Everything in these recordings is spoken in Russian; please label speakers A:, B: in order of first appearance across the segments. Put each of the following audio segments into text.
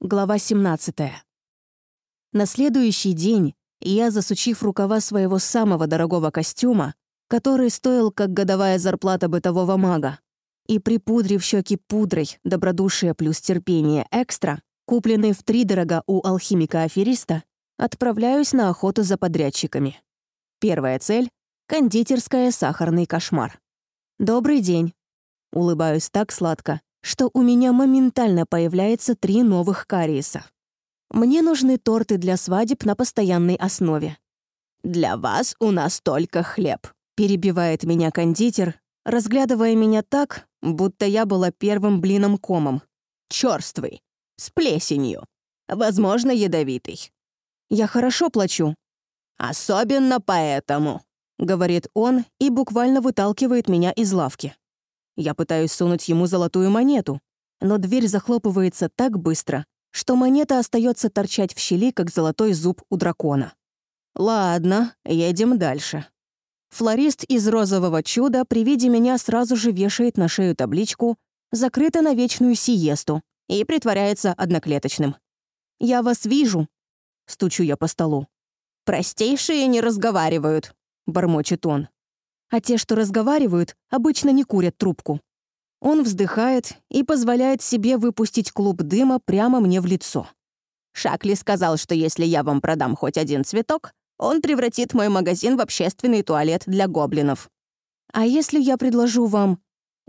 A: Глава 17. На следующий день я, засучив рукава своего самого дорогого костюма, который стоил как годовая зарплата бытового мага, и припудрив щеки пудрой «Добродушие плюс терпение экстра», купленный втридорога у алхимика-афериста, отправляюсь на охоту за подрядчиками. Первая цель — кондитерская «Сахарный кошмар». «Добрый день». Улыбаюсь так сладко, что у меня моментально появляется три новых кариеса. Мне нужны торты для свадеб на постоянной основе. «Для вас у нас только хлеб», — перебивает меня кондитер, разглядывая меня так, будто я была первым блином-комом. Чёрствый, с плесенью, возможно, ядовитый. Я хорошо плачу. Особенно поэтому, — говорит он и буквально выталкивает меня из лавки. Я пытаюсь сунуть ему золотую монету, но дверь захлопывается так быстро, что монета остается торчать в щели, как золотой зуб у дракона. Ладно, едем дальше. Флорист из розового чуда при виде меня сразу же вешает на шею табличку «Закрыто на вечную сиесту» и притворяется одноклеточным. «Я вас вижу», — стучу я по столу. «Простейшие не разговаривают», — бормочет он а те, что разговаривают, обычно не курят трубку. Он вздыхает и позволяет себе выпустить клуб дыма прямо мне в лицо. Шакли сказал, что если я вам продам хоть один цветок, он превратит мой магазин в общественный туалет для гоблинов. А если я предложу вам...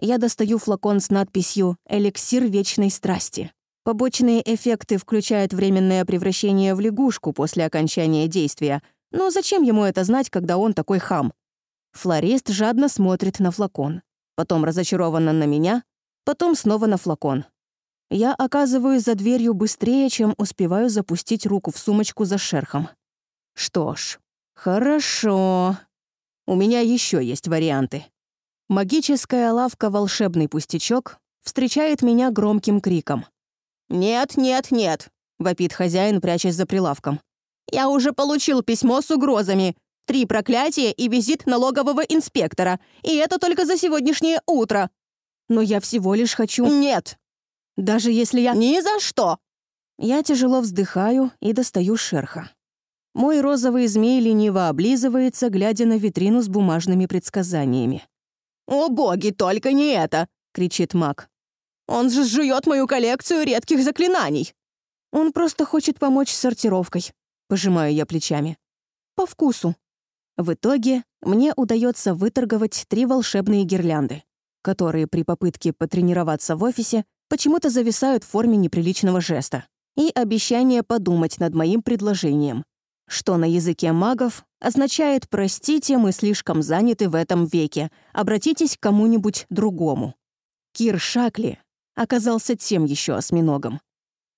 A: Я достаю флакон с надписью «Эликсир вечной страсти». Побочные эффекты включают временное превращение в лягушку после окончания действия. Но зачем ему это знать, когда он такой хам? Флорист жадно смотрит на флакон, потом разочарованно на меня, потом снова на флакон. Я оказываюсь за дверью быстрее, чем успеваю запустить руку в сумочку за шерхом. Что ж, хорошо. У меня еще есть варианты. Магическая лавка «Волшебный пустячок» встречает меня громким криком. «Нет, нет, нет!» — вопит хозяин, прячась за прилавком. «Я уже получил письмо с угрозами. Три проклятия и визит налогового инспектора. И это только за сегодняшнее утро. Но я всего лишь хочу... Нет. Даже если я... Ни за что. Я тяжело вздыхаю и достаю шерха. Мой розовый змей лениво облизывается, глядя на витрину с бумажными предсказаниями. «О боги, только не это!» — кричит маг. «Он же жует мою коллекцию редких заклинаний!» «Он просто хочет помочь с сортировкой», — пожимаю я плечами. «По вкусу». В итоге мне удается выторговать три волшебные гирлянды, которые при попытке потренироваться в офисе почему-то зависают в форме неприличного жеста, и обещание подумать над моим предложением, что на языке магов означает «простите, мы слишком заняты в этом веке, обратитесь к кому-нибудь другому». Кир Шакли оказался тем еще осьминогом.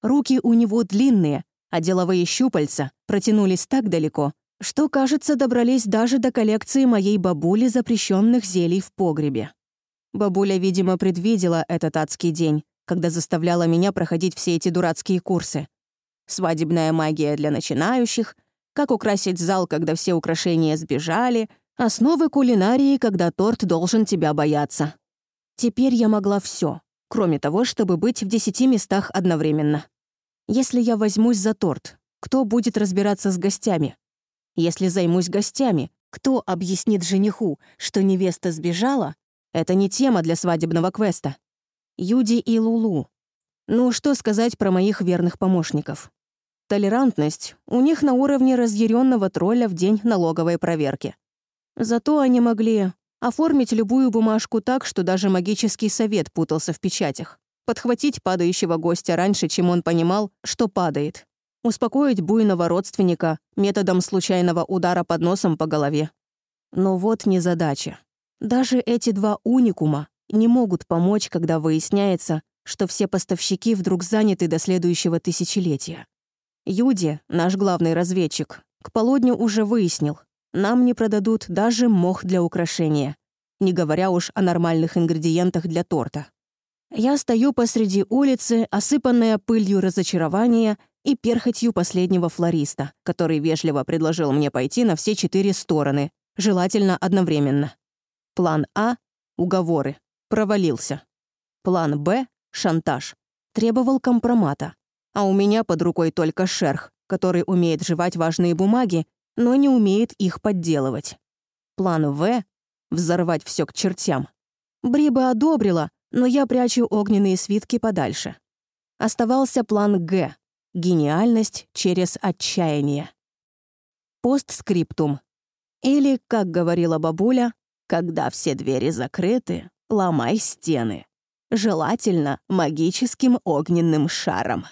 A: Руки у него длинные, а деловые щупальца протянулись так далеко, что, кажется, добрались даже до коллекции моей бабули запрещенных зелий в погребе. Бабуля, видимо, предвидела этот адский день, когда заставляла меня проходить все эти дурацкие курсы. Свадебная магия для начинающих, как украсить зал, когда все украшения сбежали, основы кулинарии, когда торт должен тебя бояться. Теперь я могла все, кроме того, чтобы быть в десяти местах одновременно. Если я возьмусь за торт, кто будет разбираться с гостями? Если займусь гостями, кто объяснит жениху, что невеста сбежала? Это не тема для свадебного квеста. Юди и Лулу. Ну, что сказать про моих верных помощников? Толерантность у них на уровне разъяренного тролля в день налоговой проверки. Зато они могли оформить любую бумажку так, что даже магический совет путался в печатях, подхватить падающего гостя раньше, чем он понимал, что падает, успокоить буйного родственника методом случайного удара под носом по голове. Но вот незадача. Даже эти два уникума не могут помочь, когда выясняется, что все поставщики вдруг заняты до следующего тысячелетия. Юди, наш главный разведчик, к полудню уже выяснил, нам не продадут даже мох для украшения, не говоря уж о нормальных ингредиентах для торта. Я стою посреди улицы, осыпанная пылью разочарования и перхотью последнего флориста, который вежливо предложил мне пойти на все четыре стороны, желательно одновременно. План А — уговоры. Провалился. План Б — шантаж. Требовал компромата. А у меня под рукой только шерх, который умеет жевать важные бумаги, но не умеет их подделывать. План В — взорвать все к чертям. Бриба одобрила, но я прячу огненные свитки подальше. Оставался план Г — гениальность через отчаяние. Постскриптум. Или, как говорила бабуля, когда все двери закрыты, ломай стены. Желательно магическим огненным шаром.